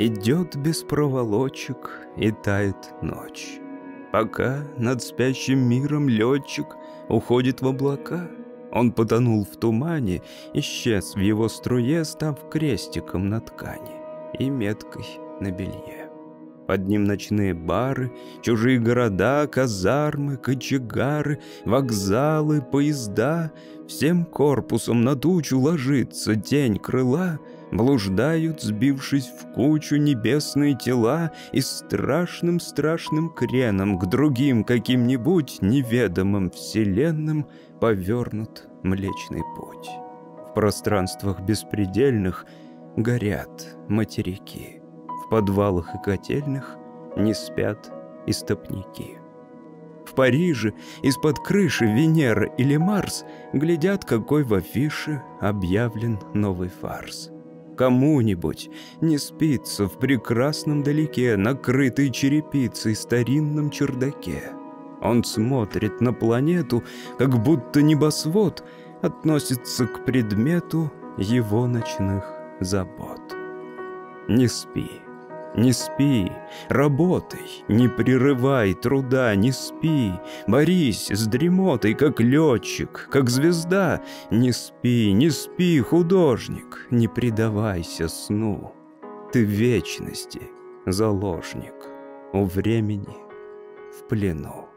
Идет без проволочек и тает ночь. Пока над спящим миром летчик уходит в облака, он потонул в тумане, исчез в его струе, став крестиком на ткани и меткой на белье. Под ним ночные бары, чужие города, казармы, кочегары, вокзалы, поезда. Всем корпусом на тучу ложится тень крыла, Блуждают, сбившись в кучу небесные тела, И страшным-страшным креном к другим каким-нибудь неведомым вселенным Повернут Млечный Путь. В пространствах беспредельных горят материки. В подвалах и котельных не спят истопники. В Париже из-под крыши Венера или Марс глядят, какой в афише объявлен новый фарс. Кому-нибудь не спится в прекрасном далеке, накрытой черепицей старинном чердаке. Он смотрит на планету, как будто небосвод относится к предмету его ночных забот. Не спи, не спи, работай, не прерывай труда, не спи, борись с дремотой, как летчик, как звезда. Не спи, не спи, художник, не предавайся сну. Ты вечности заложник, у времени в плену.